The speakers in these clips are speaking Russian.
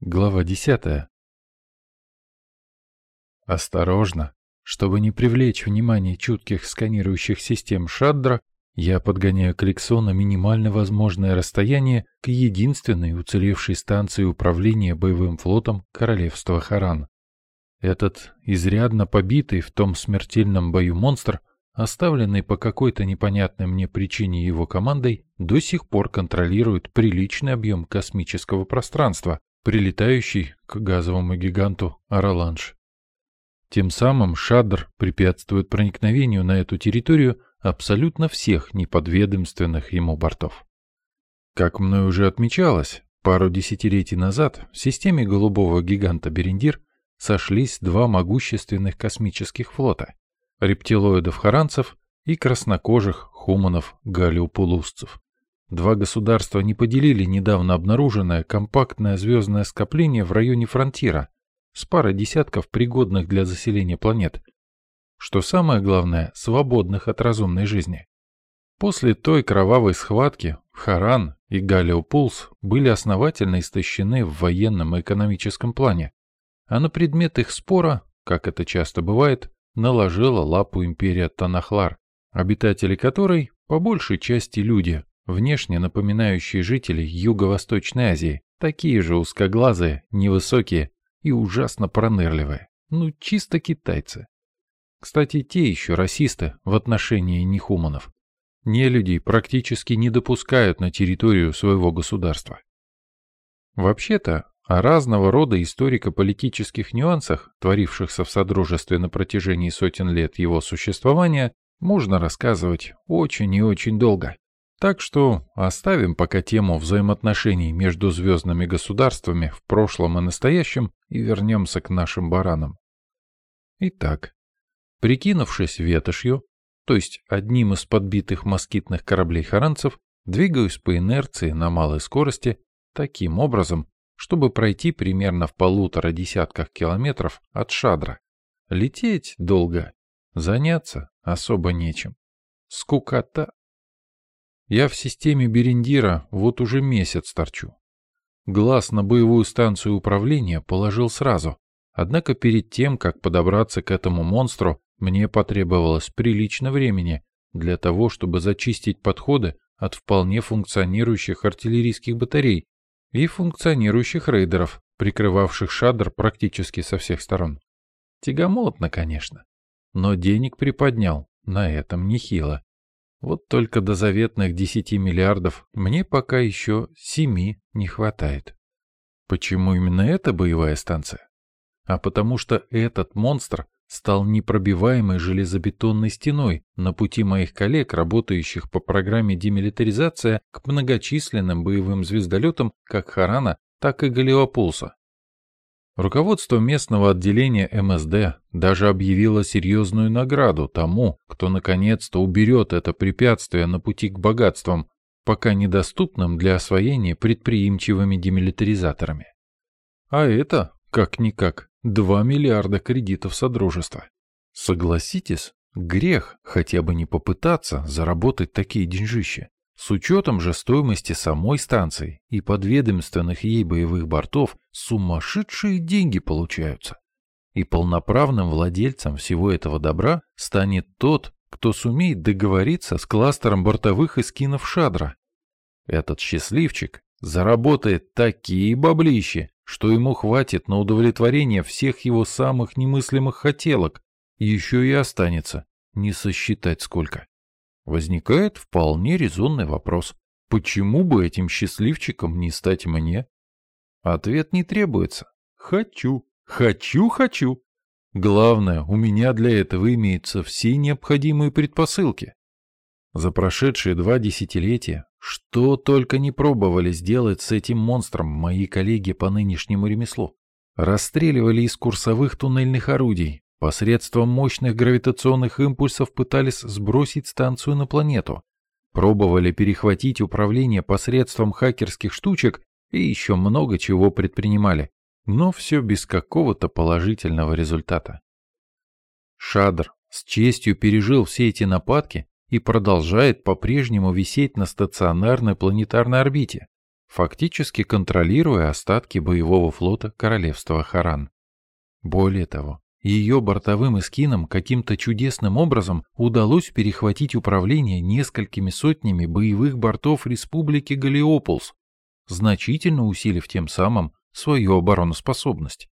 Глава 10. Осторожно, чтобы не привлечь внимание чутких сканирующих систем Шаддра, я подгоняю Кликсо на минимально возможное расстояние к единственной уцелевшей станции управления боевым флотом Королевства Харан. Этот изрядно побитый в том смертельном бою монстр, оставленный по какой-то непонятной мне причине его командой, до сих пор контролирует приличный объем космического пространства, прилетающий к газовому гиганту Араланж. Тем самым Шадр препятствует проникновению на эту территорию абсолютно всех неподведомственных ему бортов. Как мной уже отмечалось, пару десятилетий назад в системе голубого гиганта Берендир сошлись два могущественных космических флота – рептилоидов-харанцев и краснокожих хуманов-галиопулусцев. Два государства не поделили недавно обнаруженное компактное звездное скопление в районе фронтира с парой десятков пригодных для заселения планет, что самое главное, свободных от разумной жизни. После той кровавой схватки Харан и Галиопулс были основательно истощены в военном и экономическом плане, а на предмет их спора, как это часто бывает, наложила лапу империя Танахлар, обитатели которой по большей части люди, внешне напоминающие жителей Юго-Восточной Азии, такие же узкоглазые, невысокие и ужасно пронырливые. Ну, чисто китайцы. Кстати, те еще расисты в отношении нехуманов. Нелюдей практически не допускают на территорию своего государства. Вообще-то, о разного рода историко-политических нюансах, творившихся в Содружестве на протяжении сотен лет его существования, можно рассказывать очень и очень долго. Так что оставим пока тему взаимоотношений между звездными государствами в прошлом и настоящем и вернемся к нашим баранам. Итак, прикинувшись ветошью, то есть одним из подбитых москитных кораблей харанцев, двигаюсь по инерции на малой скорости таким образом, чтобы пройти примерно в полутора десятках километров от Шадра. Лететь долго, заняться особо нечем. Скукота. Я в системе Берендира вот уже месяц торчу. Глаз на боевую станцию управления положил сразу. Однако перед тем, как подобраться к этому монстру, мне потребовалось прилично времени для того, чтобы зачистить подходы от вполне функционирующих артиллерийских батарей и функционирующих рейдеров, прикрывавших шадр практически со всех сторон. Тягомотно, конечно, но денег приподнял, на этом нехило. Вот только до заветных 10 миллиардов мне пока еще 7 не хватает. Почему именно эта боевая станция? А потому что этот монстр стал непробиваемой железобетонной стеной на пути моих коллег, работающих по программе демилитаризация к многочисленным боевым звездолетам как Харана, так и Галиопулса. Руководство местного отделения МСД даже объявило серьезную награду тому, кто наконец-то уберет это препятствие на пути к богатствам, пока недоступным для освоения предприимчивыми демилитаризаторами. А это, как-никак, 2 миллиарда кредитов Содружества. Согласитесь, грех хотя бы не попытаться заработать такие деньжища. С учетом же стоимости самой станции и подведомственных ей боевых бортов сумасшедшие деньги получаются. И полноправным владельцем всего этого добра станет тот, кто сумеет договориться с кластером бортовых эскинов Шадра. Этот счастливчик заработает такие баблищи, что ему хватит на удовлетворение всех его самых немыслимых хотелок, еще и останется, не сосчитать сколько. Возникает вполне резонный вопрос. Почему бы этим счастливчиком не стать мне? Ответ не требуется. Хочу, хочу, хочу. Главное, у меня для этого имеются все необходимые предпосылки. За прошедшие два десятилетия что только не пробовали сделать с этим монстром мои коллеги по нынешнему ремеслу. Расстреливали из курсовых туннельных орудий, Посредством мощных гравитационных импульсов пытались сбросить станцию на планету. Пробовали перехватить управление посредством хакерских штучек и еще много чего предпринимали. Но все без какого-то положительного результата. Шадр с честью пережил все эти нападки и продолжает по-прежнему висеть на стационарной планетарной орбите. фактически контролируя остатки боевого флота королевства Харан. Более того, ее бортовым эскинам каким-то чудесным образом удалось перехватить управление несколькими сотнями боевых бортов Республики Галиополс, значительно усилив тем самым свою обороноспособность.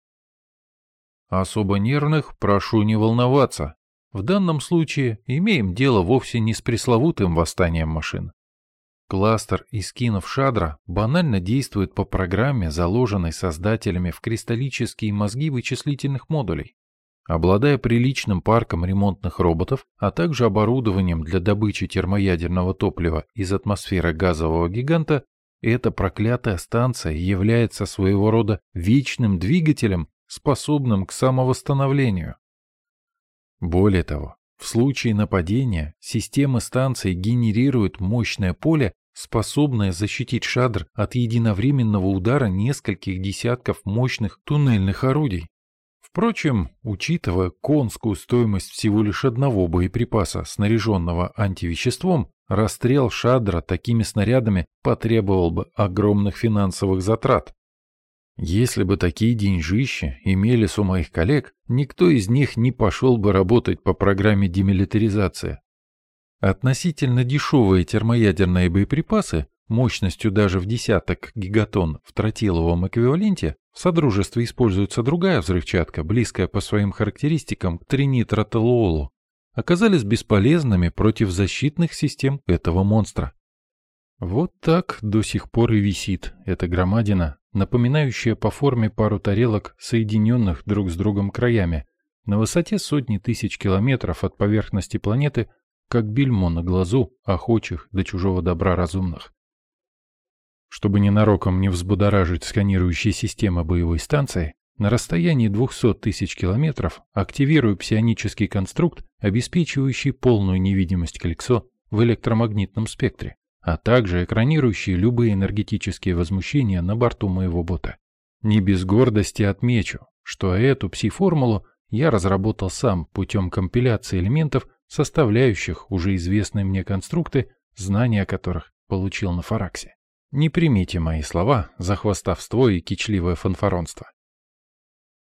Особо нервных прошу не волноваться. В данном случае имеем дело вовсе не с пресловутым восстанием машин. Кластер искинов Шадра банально действует по программе, заложенной создателями в кристаллические мозги вычислительных модулей. Обладая приличным парком ремонтных роботов, а также оборудованием для добычи термоядерного топлива из атмосферы газового гиганта, эта проклятая станция является своего рода вечным двигателем, способным к самовосстановлению. Более того, в случае нападения система станции генерирует мощное поле, способное защитить шадр от единовременного удара нескольких десятков мощных туннельных орудий. Впрочем, учитывая конскую стоимость всего лишь одного боеприпаса, снаряженного антивеществом, расстрел Шадра такими снарядами потребовал бы огромных финансовых затрат. Если бы такие деньжища имелись у моих коллег, никто из них не пошел бы работать по программе демилитаризации. Относительно дешевые термоядерные боеприпасы мощностью даже в десяток гигатон в тротиловом эквиваленте в Содружестве используется другая взрывчатка, близкая по своим характеристикам к тринитротолуолу, оказались бесполезными против защитных систем этого монстра. Вот так до сих пор и висит эта громадина, напоминающая по форме пару тарелок, соединенных друг с другом краями, на высоте сотни тысяч километров от поверхности планеты, как бельмо на глазу охочих до чужого добра разумных. Чтобы ненароком не взбудоражить сканирующие системы боевой станции, на расстоянии 200 тысяч километров активирую псионический конструкт, обеспечивающий полную невидимость Каликсо в электромагнитном спектре, а также экранирующий любые энергетические возмущения на борту моего бота. Не без гордости отмечу, что эту пси-формулу я разработал сам путем компиляции элементов, составляющих уже известные мне конструкты, знания которых получил на Фараксе. Не примите мои слова за хвастовство и кичливое фанфаронство.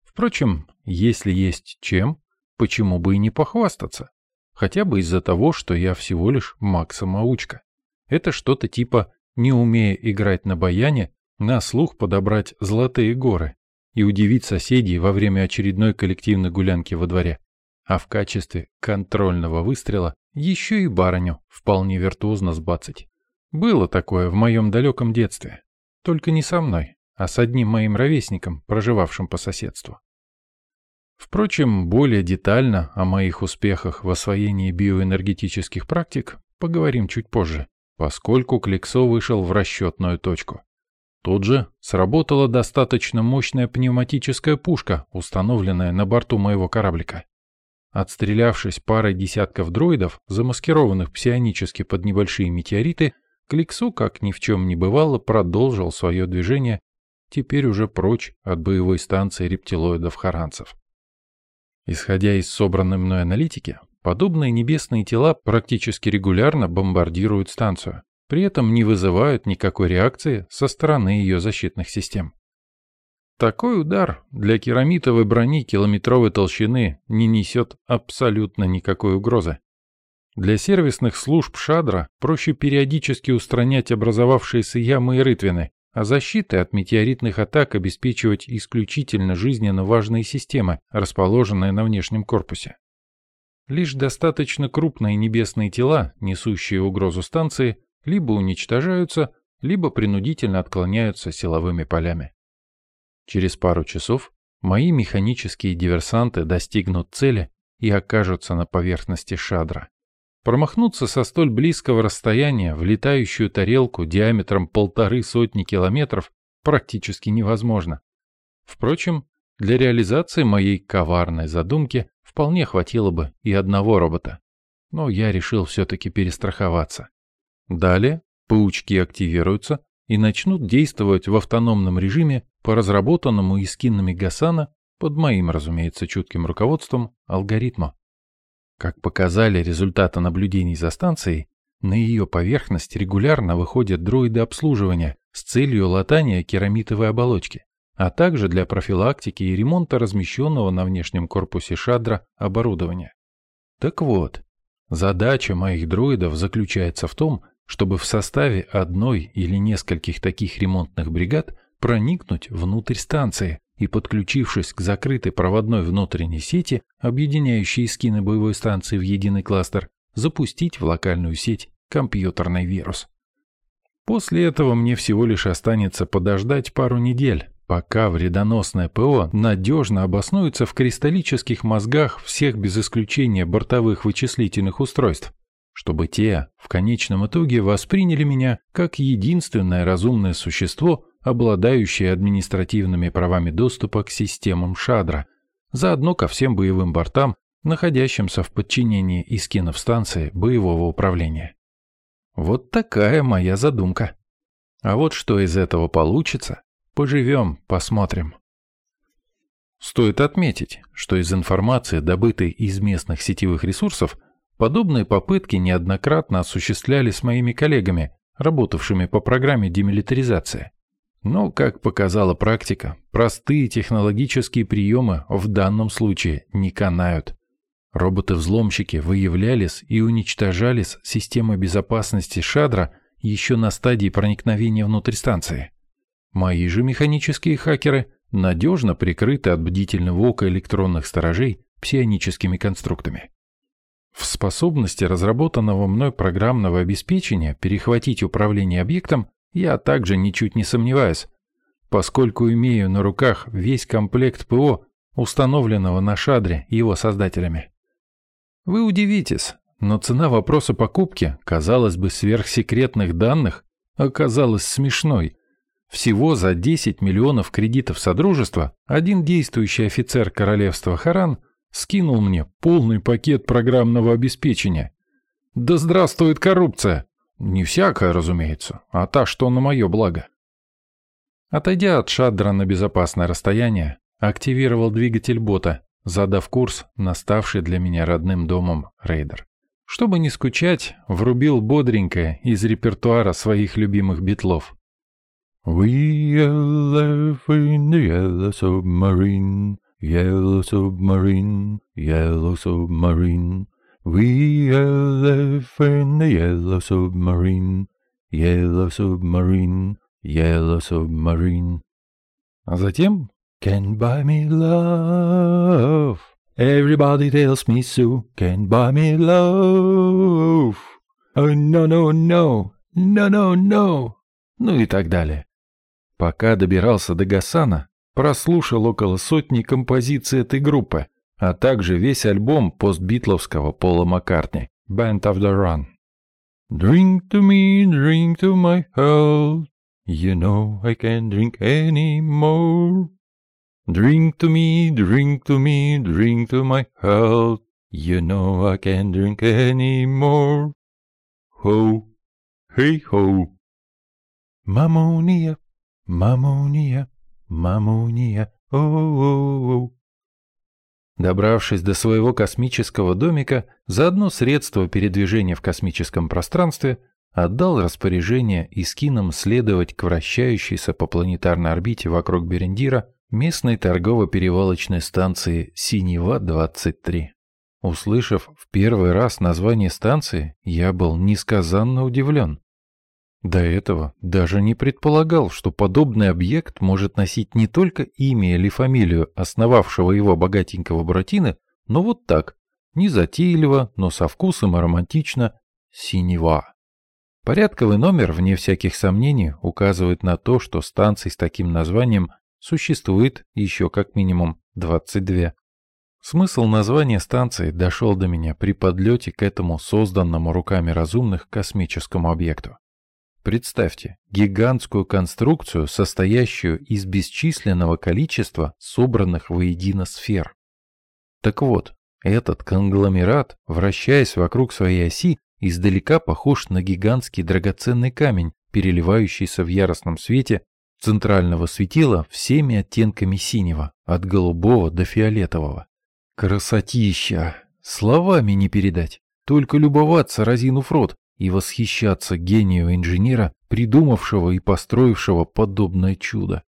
Впрочем, если есть чем, почему бы и не похвастаться? Хотя бы из-за того, что я всего лишь маг-самоучка. Это что-то типа, не умея играть на баяне, на слух подобрать золотые горы и удивить соседей во время очередной коллективной гулянки во дворе. А в качестве контрольного выстрела еще и барыню вполне виртуозно сбацать. Было такое в моем далеком детстве. Только не со мной, а с одним моим ровесником, проживавшим по соседству. Впрочем, более детально о моих успехах в освоении биоэнергетических практик поговорим чуть позже, поскольку Кликсо вышел в расчетную точку. Тут же сработала достаточно мощная пневматическая пушка, установленная на борту моего кораблика. Отстрелявшись парой десятков дроидов, замаскированных псионически под небольшие метеориты, Кликсу, как ни в чем не бывало, продолжил свое движение, теперь уже прочь от боевой станции рептилоидов-харанцев. Исходя из собранной мной аналитики, подобные небесные тела практически регулярно бомбардируют станцию, при этом не вызывают никакой реакции со стороны ее защитных систем. Такой удар для керамитовой брони километровой толщины не несет абсолютно никакой угрозы. Для сервисных служб Шадра проще периодически устранять образовавшиеся ямы и рытвины, а защитой от метеоритных атак обеспечивать исключительно жизненно важные системы, расположенные на внешнем корпусе. Лишь достаточно крупные небесные тела, несущие угрозу станции, либо уничтожаются, либо принудительно отклоняются силовыми полями. Через пару часов мои механические диверсанты достигнут цели и окажутся на поверхности Шадра. Промахнуться со столь близкого расстояния в летающую тарелку диаметром полторы сотни километров практически невозможно. Впрочем, для реализации моей коварной задумки вполне хватило бы и одного робота. Но я решил все-таки перестраховаться. Далее паучки активируются и начнут действовать в автономном режиме по разработанному искинами Гасана под моим, разумеется, чутким руководством алгоритму. Как показали результаты наблюдений за станцией, на ее поверхность регулярно выходят дроиды обслуживания, с целью латания керамитовой оболочки, а также для профилактики и ремонта размещенного на внешнем корпусе шадра оборудования. Так вот, задача моих дроидов заключается в том, чтобы в составе одной или нескольких таких ремонтных бригад проникнуть внутрь станции и, подключившись к закрытой проводной внутренней сети, объединяющей скины боевой станции в единый кластер, запустить в локальную сеть компьютерный вирус. После этого мне всего лишь останется подождать пару недель, пока вредоносное ПО надежно обоснуется в кристаллических мозгах всех без исключения бортовых вычислительных устройств, чтобы те в конечном итоге восприняли меня как единственное разумное существо, обладающее административными правами доступа к системам Шадра, заодно ко всем боевым бортам, находящимся в подчинении искинов станции боевого управления. Вот такая моя задумка. А вот что из этого получится, поживем, посмотрим. Стоит отметить, что из информации, добытой из местных сетевых ресурсов, Подобные попытки неоднократно осуществлялись моими коллегами, работавшими по программе демилитаризации. Но, как показала практика, простые технологические приемы в данном случае не канают. Роботы-взломщики выявлялись и уничтожались системой безопасности Шадра еще на стадии проникновения внутрь станции. Мои же механические хакеры надежно прикрыты от бдительного ока электронных сторожей псионическими конструктами. В способности разработанного мной программного обеспечения перехватить управление объектом я также ничуть не сомневаюсь, поскольку имею на руках весь комплект ПО, установленного на шадре его создателями. Вы удивитесь, но цена вопроса покупки, казалось бы, сверхсекретных данных, оказалась смешной. Всего за 10 миллионов кредитов Содружества один действующий офицер королевства Харан скинул мне полный пакет программного обеспечения. Да здравствует коррупция! Не всякая, разумеется, а та, что на мое благо. Отойдя от шадра на безопасное расстояние, активировал двигатель бота, задав курс на ставший для меня родным домом рейдер. Чтобы не скучать, врубил бодренькое из репертуара своих любимых битлов. We are in the yellow submarine. Yellow submarine, yellow submarine. We left in the yellow submarine, yellow submarine, yellow submarine. А затем Can buy me love. Everybody tells me so. Can buy me love. Oh, no, no, no. No, no, no. Ну и так далее. Пока добирался до Гасана, прослушал около сотни композиций этой группы, а также весь альбом постбитловского Пола Маккартни «Band of the Run». Drink to me, drink to my health, you know I can't drink any more. Drink to me, drink to me, drink to my health, you know I can't drink any more. Ho, hey ho. Мамония, мамония. Мамуния, о-о-о. Добравшись до своего космического домика, заодно средство передвижения в космическом пространстве, отдал распоряжение Искинам следовать к вращающейся по планетарной орбите вокруг Берендира местной торгово-перевалочной станции Синева-23. Услышав в первый раз название станции, я был несказанно удивлен. До этого даже не предполагал, что подобный объект может носить не только имя или фамилию основавшего его богатенького братины, но вот так, незатейливо, но со вкусом и романтично, синева. Порядковый номер, вне всяких сомнений, указывает на то, что станций с таким названием существует еще как минимум 22. Смысл названия станции дошел до меня при подлете к этому созданному руками разумных космическому объекту. Представьте гигантскую конструкцию, состоящую из бесчисленного количества собранных воедино сфер. Так вот, этот конгломерат, вращаясь вокруг своей оси, издалека похож на гигантский драгоценный камень, переливающийся в яростном свете центрального светила всеми оттенками синего, от голубого до фиолетового. Красотища! Словами не передать. Только любоваться, разинув рот, и восхищаться гению инженера, придумавшего и построившего подобное чудо.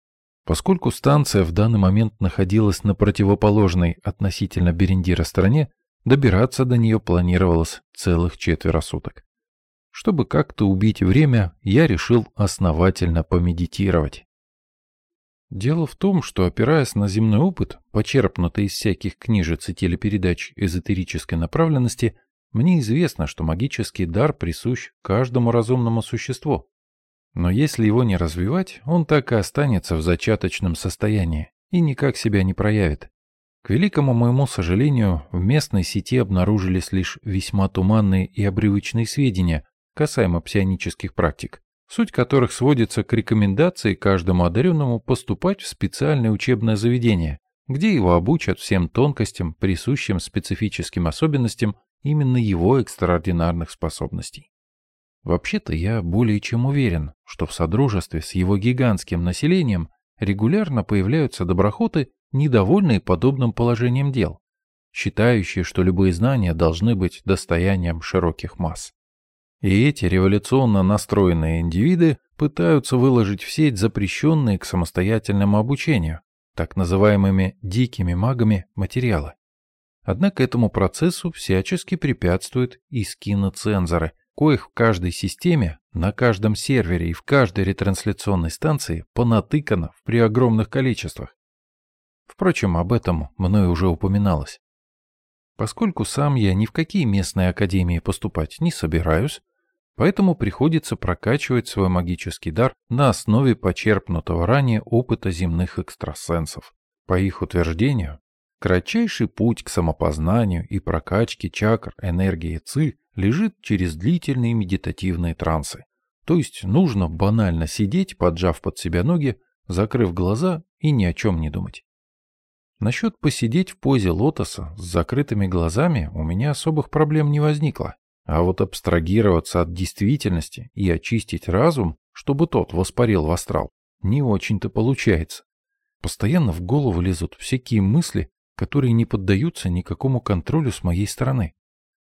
Поскольку станция в данный момент находилась на противоположной относительно Берендира стороне, добираться до нее планировалось целых четверо суток. Чтобы как-то убить время, я решил основательно помедитировать. Дело в том, что, опираясь на земной опыт, почерпнутый из всяких книжец и телепередач эзотерической направленности, мне известно, что магический дар присущ каждому разумному существу. Но если его не развивать, он так и останется в зачаточном состоянии и никак себя не проявит. К великому моему сожалению, в местной сети обнаружились лишь весьма туманные и обрывочные сведения касаемо псионических практик, суть которых сводится к рекомендации каждому одаренному поступать в специальное учебное заведение, где его обучат всем тонкостям, присущим специфическим особенностям именно его экстраординарных способностей. Вообще-то я более чем уверен, что в содружестве с его гигантским населением регулярно появляются доброхоты, недовольные подобным положением дел, считающие, что любые знания должны быть достоянием широких масс. И эти революционно настроенные индивиды пытаются выложить в сеть запрещенные к самостоятельному обучению, так называемыми «дикими магами» материалы. Однако этому процессу всячески препятствуют и скиноцензоры, коих в каждой системе, на каждом сервере и в каждой ретрансляционной станции понатыкано в при огромных количествах. Впрочем, об этом мною уже упоминалось. Поскольку сам я ни в какие местные академии поступать не собираюсь, поэтому приходится прокачивать свой магический дар на основе почерпнутого ранее опыта земных экстрасенсов. По их утверждению, кратчайший путь к самопознанию и прокачке чакр энергии ЦИ лежит через длительные медитативные трансы. То есть нужно банально сидеть, поджав под себя ноги, закрыв глаза и ни о чем не думать. Насчет посидеть в позе лотоса с закрытыми глазами у меня особых проблем не возникло. А вот абстрагироваться от действительности и очистить разум, чтобы тот воспарил в астрал, не очень-то получается. Постоянно в голову лезут всякие мысли, которые не поддаются никакому контролю с моей стороны.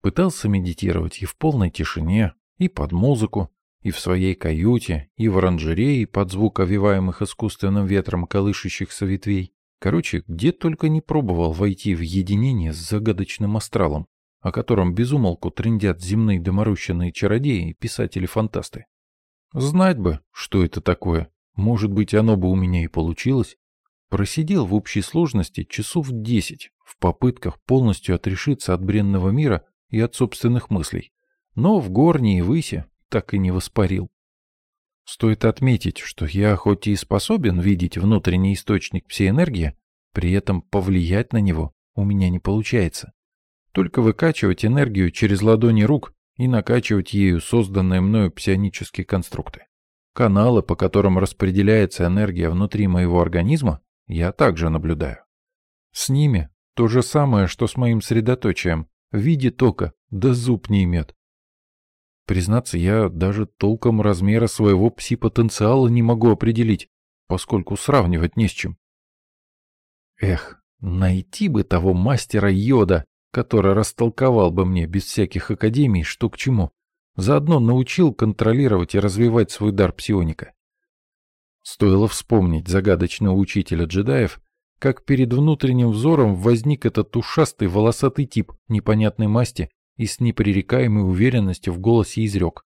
Пытался медитировать и в полной тишине, и под музыку, и в своей каюте, и в оранжерее под звук овиваемых искусственным ветром колышущихся ветвей. Короче, где только не пробовал войти в единение с загадочным астралом, о котором безумолку трындят земные доморощенные чародеи и писатели-фантасты. Знать бы, что это такое. Может быть, оно бы у меня и получилось. Просидел в общей сложности часов десять в попытках полностью отрешиться от бренного мира и от собственных мыслей. Но в горне и высе так и не воспарил. Стоит отметить, что я хоть и способен видеть внутренний источник псиэнергии, при этом повлиять на него у меня не получается. Только выкачивать энергию через ладони рук и накачивать ею созданные мною псионические конструкты. Каналы, по которым распределяется энергия внутри моего организма, я также наблюдаю. С ними то же самое, что с моим средоточием, в виде тока, да зуб не имет. Признаться, я даже толком размера своего пси-потенциала не могу определить, поскольку сравнивать не с чем. Эх, найти бы того мастера йода, который растолковал бы мне без всяких академий, что к чему. Заодно научил контролировать и развивать свой дар псионика. Стоило вспомнить загадочного учителя джедаев, как перед внутренним взором возник этот ушастый волосатый тип непонятной масти и с непререкаемой уверенностью в голосе изрек.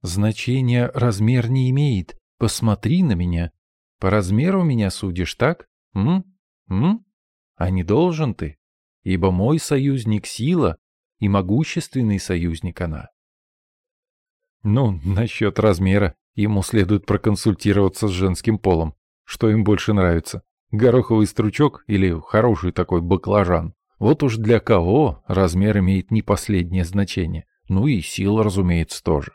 «Значение размер не имеет. Посмотри на меня. По размеру меня судишь, так? М? М? А не должен ты? Ибо мой союзник сила, и могущественный союзник она». Ну, насчет размера ему следует проконсультироваться с женским полом. Что им больше нравится? Гороховый стручок или хороший такой баклажан? Вот уж для кого размер имеет не последнее значение. Ну и сила, разумеется, тоже.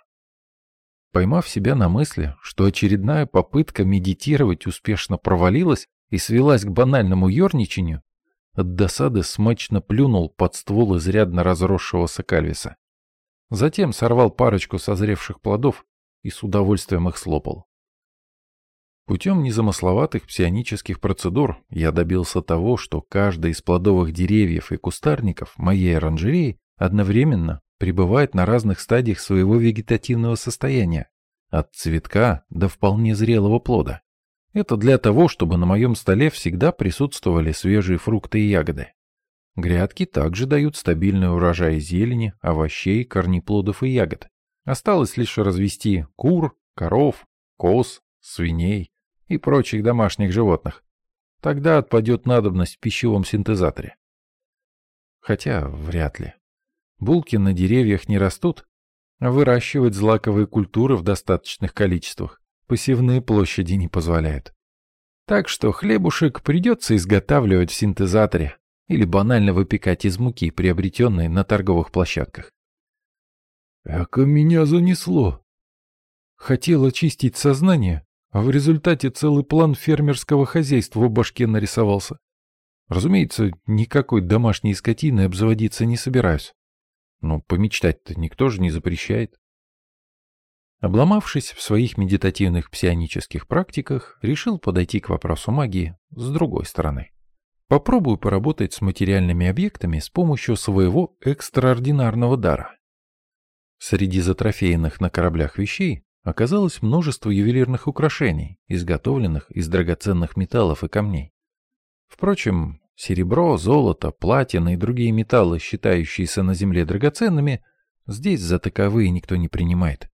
Поймав себя на мысли, что очередная попытка медитировать успешно провалилась и свелась к банальному ерничанию, от досады смачно плюнул под ствол изрядно разросшегося кальвиса. Затем сорвал парочку созревших плодов и с удовольствием их слопал. Путем незамысловатых псионических процедур я добился того, что каждый из плодовых деревьев и кустарников моей оранжереи одновременно пребывает на разных стадиях своего вегетативного состояния, От цветка до вполне зрелого плода. Это для того, чтобы на моем столе всегда присутствовали свежие фрукты и ягоды. Грядки также дают стабильный урожай зелени, овощей, корнеплодов и ягод. Осталось лишь развести кур, коров, коз, свиней и прочих домашних животных. Тогда отпадет надобность в пищевом синтезаторе. Хотя вряд ли. Булки на деревьях не растут, а выращивать злаковые культуры в достаточных количествах посевные площади не позволяют. Так что хлебушек придется изготавливать в синтезаторе или банально выпекать из муки, приобретенной на торговых площадках. Эко меня занесло. Хотел очистить сознание, а в результате целый план фермерского хозяйства в башке нарисовался. Разумеется, никакой домашней скотиной обзаводиться не собираюсь. Но помечтать-то никто же не запрещает. Обломавшись в своих медитативных псионических практиках, решил подойти к вопросу магии с другой стороны. Попробую поработать с материальными объектами с помощью своего экстраординарного дара. Среди затрофеянных на кораблях вещей оказалось множество ювелирных украшений, изготовленных из драгоценных металлов и камней. Впрочем, серебро, золото, платина и другие металлы, считающиеся на Земле драгоценными, здесь за таковые никто не принимает.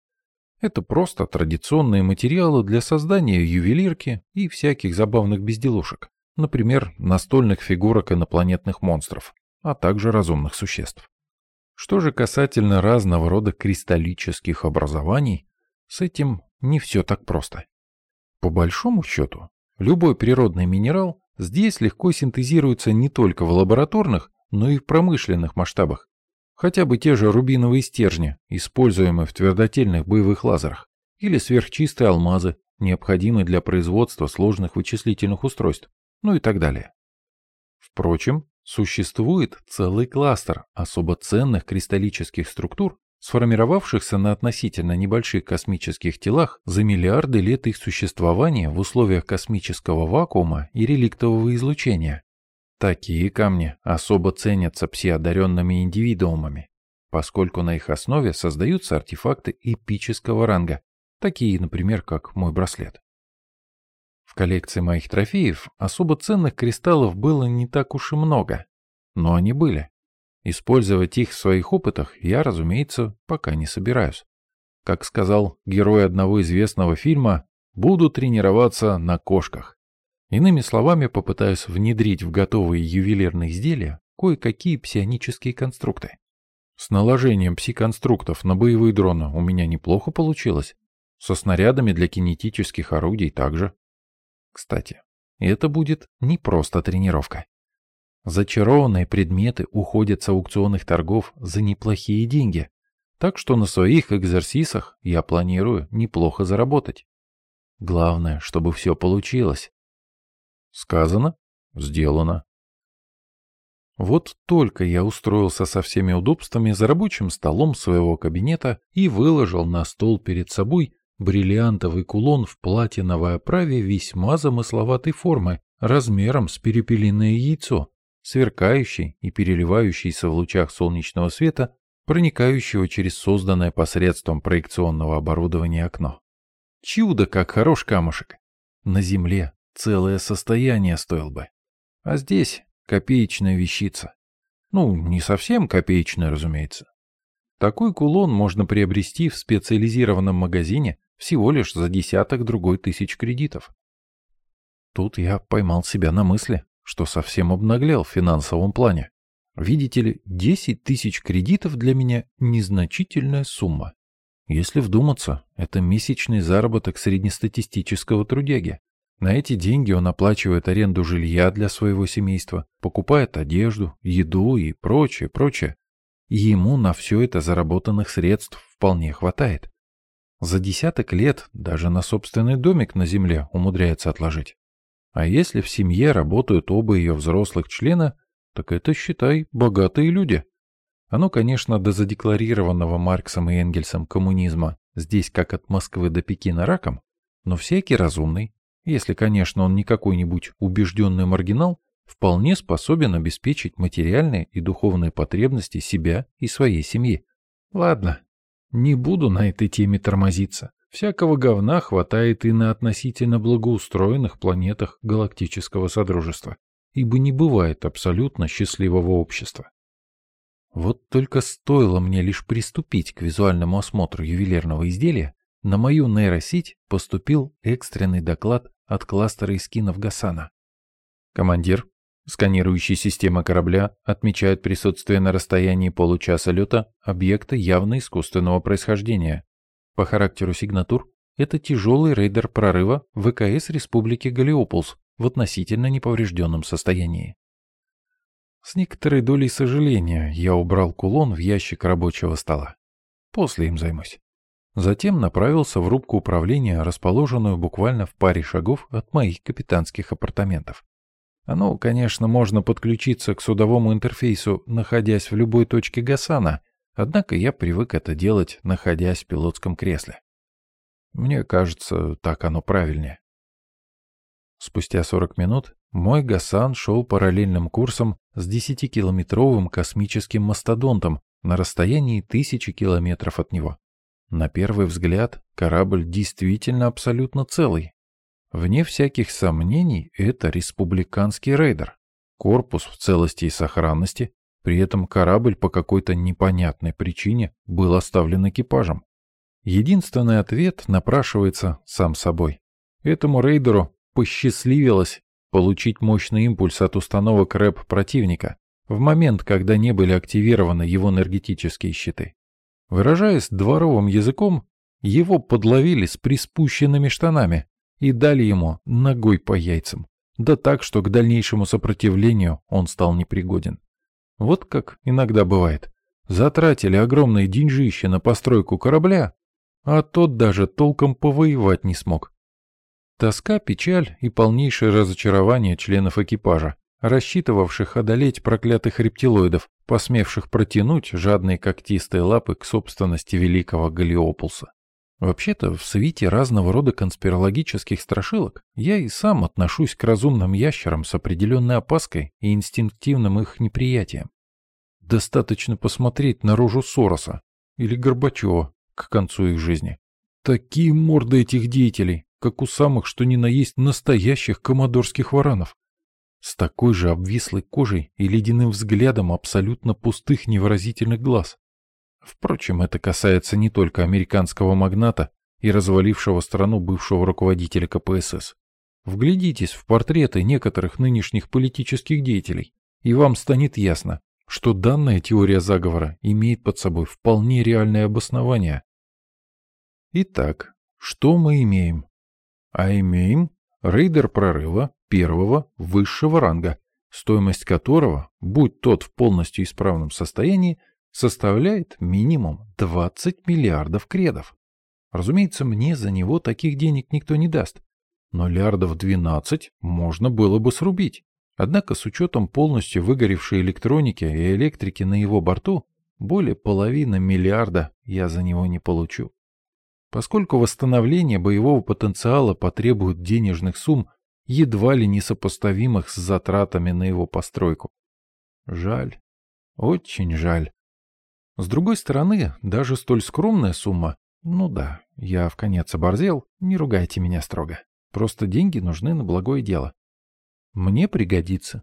Это просто традиционные материалы для создания ювелирки и всяких забавных безделушек, например, настольных фигурок инопланетных монстров, а также разумных существ. Что же касательно разного рода кристаллических образований, с этим не все так просто. По большому счету, любой природный минерал здесь легко синтезируется не только в лабораторных, но и в промышленных масштабах. Хотя бы те же рубиновые стержни, используемые в твердотельных боевых лазерах, или сверхчистые алмазы, необходимые для производства сложных вычислительных устройств, ну и так далее. Впрочем, существует целый кластер особо ценных кристаллических структур, сформировавшихся на относительно небольших космических телах за миллиарды лет их существования в условиях космического вакуума и реликтового излучения, Такие камни особо ценятся псиодаренными индивидуумами, поскольку на их основе создаются артефакты эпического ранга, такие, например, как мой браслет. Коллекции моих трофеев особо ценных кристаллов было не так уж и много, но они были. Использовать их в своих опытах я, разумеется, пока не собираюсь. Как сказал герой одного известного фильма, буду тренироваться на кошках. Иными словами, попытаюсь внедрить в готовые ювелирные изделия кое-какие псионические конструкты. С наложением пси-конструктов на боевые дроны у меня неплохо получилось. Со снарядами для кинетических орудий также. Кстати, это будет не просто тренировка. Зачарованные предметы уходят с аукционных торгов за неплохие деньги, так что на своих экзерсисах я планирую неплохо заработать. Главное, чтобы все получилось. Сказано, сделано. Вот только я устроился со всеми удобствами за рабочим столом своего кабинета и выложил на стол перед собой бриллиантовый кулон в платиновой оправе весьма замысловатой формы, размером с перепелиное яйцо, сверкающий и переливающийся в лучах солнечного света, проникающего через созданное посредством проекционного оборудования окно. Чудо, как хорош камушек! На земле целое состояние стоил бы. А здесь копеечная вещица. Ну, не совсем копеечная, разумеется. Такой кулон можно приобрести в специализированном магазине всего лишь за десяток другой тысяч кредитов. Тут я поймал себя на мысли, что совсем обнаглел в финансовом плане. Видите ли, 10 тысяч кредитов для меня незначительная сумма. Если вдуматься, это месячный заработок среднестатистического трудяги. На эти деньги он оплачивает аренду жилья для своего семейства, покупает одежду, еду и прочее, прочее. И ему на все это заработанных средств вполне хватает. За десяток лет даже на собственный домик на земле умудряется отложить. А если в семье работают оба ее взрослых члена, так это, считай, богатые люди. Оно, конечно, до задекларированного Марксом и Энгельсом коммунизма здесь как от Москвы до Пекина раком, но всякий разумный если, конечно, он не какой-нибудь убежденный маргинал, вполне способен обеспечить материальные и духовные потребности себя и своей семьи. Ладно, не буду на этой теме тормозиться. всякого говна хватает и на относительно благоустроенных планетах галактического содружества, ибо не бывает абсолютно счастливого общества. Вот только стоило мне лишь приступить к визуальному осмотру ювелирного изделия, на мою нейросеть поступил экстренный доклад от кластера эскинов Гасана. Командир, сканирующая система корабля отмечает присутствие на расстоянии получаса лета объекта явно искусственного происхождения. По характеру сигнатур это тяжелый рейдер прорыва ВКС Республики Галиополс в относительно неповрежденном состоянии. С некоторой долей сожаления я убрал кулон в ящик рабочего стола. После им займусь. Затем направился в рубку управления, расположенную буквально в паре шагов от моих капитанских апартаментов. Оно, конечно, можно подключиться к судовому интерфейсу, находясь в любой точке Гасана, однако я привык это делать, находясь в пилотском кресле. Мне кажется, так оно правильнее. Спустя 40 минут мой Гасан шел параллельным курсом с 10-километровым космическим мастодонтом на расстоянии тысячи километров от него. На первый взгляд корабль действительно абсолютно целый. Вне всяких сомнений, это республиканский рейдер. Корпус в целости и сохранности, при этом корабль по какой-то непонятной причине был оставлен экипажем. Единственный ответ напрашивается сам собой. Этому рейдеру посчастливилось получить мощный импульс от установок рэп противника в момент, когда не были активированы его энергетические щиты. Выражаясь дворовым языком, его подловили с приспущенными штанами и дали ему ногой по яйцам, да так, что к дальнейшему сопротивлению он стал непригоден. Вот как иногда бывает. Затратили огромные деньжища на постройку корабля, а тот даже толком повоевать не смог. Тоска, печаль и полнейшее разочарование членов экипажа, рассчитывавших одолеть проклятых рептилоидов, посмевших протянуть жадные когтистые лапы к собственности великого Галиопулса. Вообще-то, в свете разного рода конспирологических страшилок я и сам отношусь к разумным ящерам с определенной опаской и инстинктивным их неприятием. Достаточно посмотреть на рожу Сороса или Горбачева к концу их жизни. Такие морды этих деятелей, как у самых, что ни на есть настоящих комодорских варанов с такой же обвислой кожей и ледяным взглядом абсолютно пустых невыразительных глаз. Впрочем, это касается не только американского магната и развалившего страну бывшего руководителя КПСС. Вглядитесь в портреты некоторых нынешних политических деятелей, и вам станет ясно, что данная теория заговора имеет под собой вполне реальное обоснование. Итак, что мы имеем? А имеем рейдер прорыва первого высшего ранга, стоимость которого, будь тот в полностью исправном состоянии, составляет минимум 20 миллиардов кредов. Разумеется, мне за него таких денег никто не даст, но лярдов 12 можно было бы срубить. Однако с учетом полностью выгоревшей электроники и электрики на его борту, более половины миллиарда я за него не получу. Поскольку восстановление боевого потенциала потребует денежных сумм, едва ли не сопоставимых с затратами на его постройку. Жаль. Очень жаль. С другой стороны, даже столь скромная сумма, ну да, я в конец оборзел, не ругайте меня строго. Просто деньги нужны на благое дело. Мне пригодится.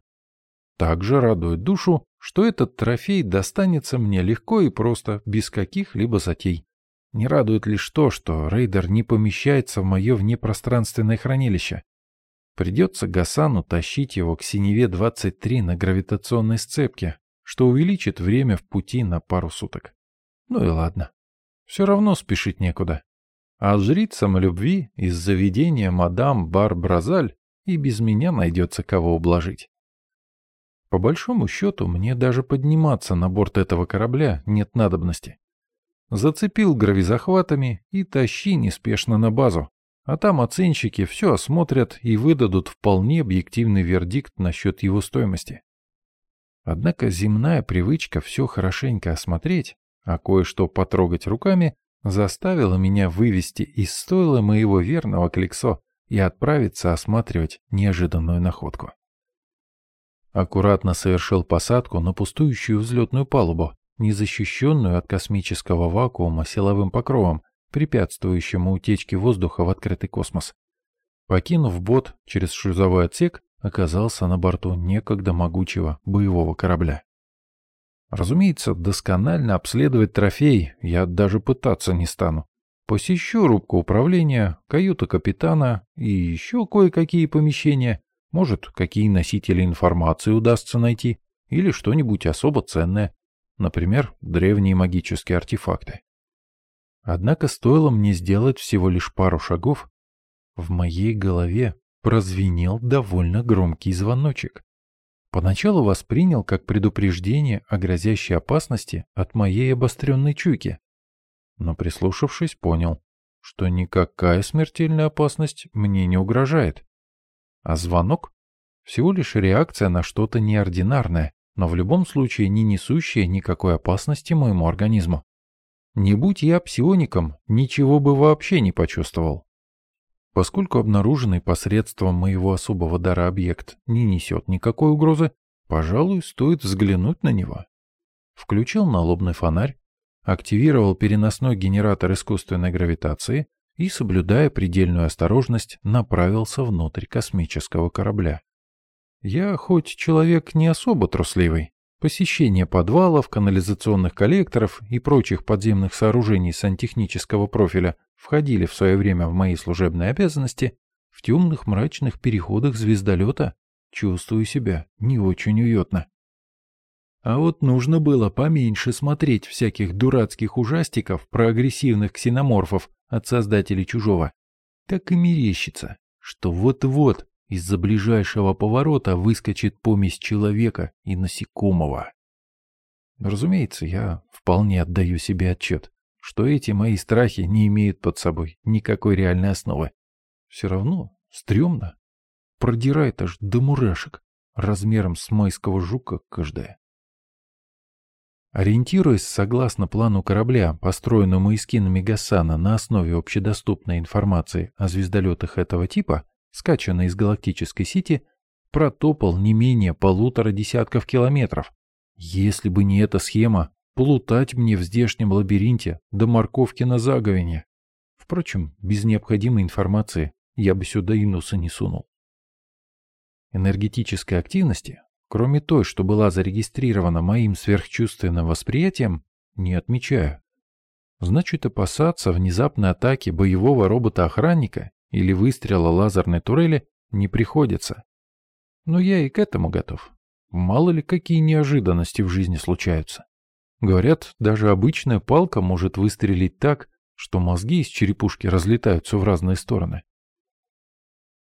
Также радует душу, что этот трофей достанется мне легко и просто, без каких-либо затей. Не радует лишь то, что рейдер не помещается в мое внепространственное хранилище. Придется Гасану тащить его к Синеве-23 на гравитационной сцепке, что увеличит время в пути на пару суток. Ну и ладно. Все равно спешить некуда. А жрицам любви из заведения мадам Бар-Бразаль и без меня найдется кого ублажить. По большому счету, мне даже подниматься на борт этого корабля нет надобности. Зацепил гравизахватами и тащи неспешно на базу, а там оценщики все осмотрят и выдадут вполне объективный вердикт насчет его стоимости. Однако земная привычка все хорошенько осмотреть, а кое-что потрогать руками, заставила меня вывести из стойла моего верного кликсо и отправиться осматривать неожиданную находку. Аккуратно совершил посадку на пустующую взлетную палубу, незащищенную от космического вакуума силовым покровом, препятствующему утечке воздуха в открытый космос. Покинув бот через шлюзовой отсек, оказался на борту некогда могучего боевого корабля. Разумеется, досконально обследовать трофей я даже пытаться не стану. Посещу рубку управления, каюту капитана и еще кое-какие помещения. Может, какие носители информации удастся найти, или что-нибудь особо ценное. Например, древние магические артефакты. Однако стоило мне сделать всего лишь пару шагов, в моей голове прозвенел довольно громкий звоночек. Поначалу воспринял как предупреждение о грозящей опасности от моей обостренной чуйки. Но прислушавшись, понял, что никакая смертельная опасность мне не угрожает. А звонок — всего лишь реакция на что-то неординарное, но в любом случае не несущее никакой опасности моему организму. Не будь я псиоником, ничего бы вообще не почувствовал. Поскольку обнаруженный посредством моего особого дара объект не несет никакой угрозы, пожалуй, стоит взглянуть на него. Включил налобный фонарь, активировал переносной генератор искусственной гравитации и, соблюдая предельную осторожность, направился внутрь космического корабля. Я хоть человек не особо трусливый, посещение подвалов, канализационных коллекторов и прочих подземных сооружений сантехнического профиля входили в свое время в мои служебные обязанности, в темных мрачных переходах звездолета чувствую себя не очень уютно. А вот нужно было поменьше смотреть всяких дурацких ужастиков про агрессивных ксеноморфов от создателей чужого. Так и мерещится, что вот-вот из-за ближайшего поворота выскочит помесь человека и насекомого. Разумеется, я вполне отдаю себе отчет, что эти мои страхи не имеют под собой никакой реальной основы. Все равно стрёмно. Продирает аж до мурашек, размером с майского жука каждая. Ориентируясь согласно плану корабля, построенному эскинами Гасана на основе общедоступной информации о звездолетах этого типа, скачанный из галактической сети, протопал не менее полутора десятков километров. Если бы не эта схема, плутать мне в здешнем лабиринте до морковки на заговине. Впрочем, без необходимой информации я бы сюда и носа не сунул. Энергетической активности, кроме той, что была зарегистрирована моим сверхчувственным восприятием, не отмечаю. Значит, опасаться внезапной атаки боевого робота-охранника или выстрела лазерной турели не приходится. Но я и к этому готов. Мало ли какие неожиданности в жизни случаются. Говорят, даже обычная палка может выстрелить так, что мозги из черепушки разлетаются в разные стороны.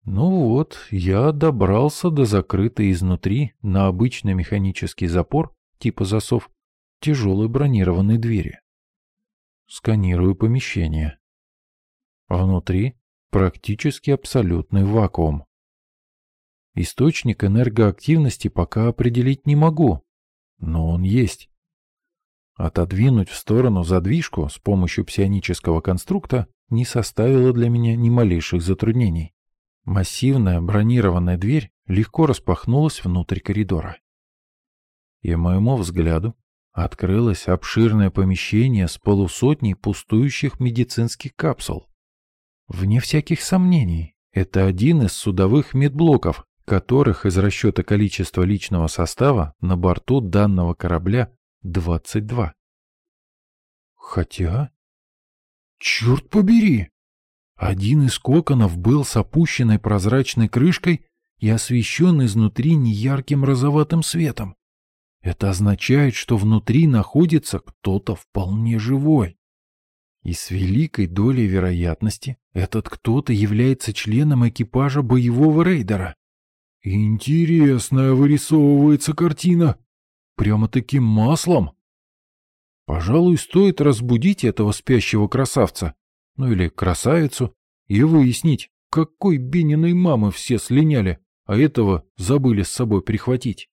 Ну вот, я добрался до закрытой изнутри на обычный механический запор, типа засов, тяжелой бронированной двери. Сканирую помещение. Внутри практически абсолютный вакуум. Источник энергоактивности пока определить не могу, но он есть. Отодвинуть в сторону задвижку с помощью псионического конструкта не составило для меня ни малейших затруднений. Массивная бронированная дверь легко распахнулась внутрь коридора. И моему взгляду открылось обширное помещение с полусотней пустующих медицинских капсул. Вне всяких сомнений, это один из судовых медблоков, которых из расчета количества личного состава на борту данного корабля 22. Хотя... Черт побери! Один из коконов был с опущенной прозрачной крышкой и освещен изнутри неярким розоватым светом. Это означает, что внутри находится кто-то вполне живой. И с великой долей вероятности этот кто-то является членом экипажа боевого рейдера. Интересная вырисовывается картина. Прямо таким маслом. Пожалуй, стоит разбудить этого спящего красавца, ну или красавицу, и выяснить, какой Бениной мамы все слиняли, а этого забыли с собой прихватить.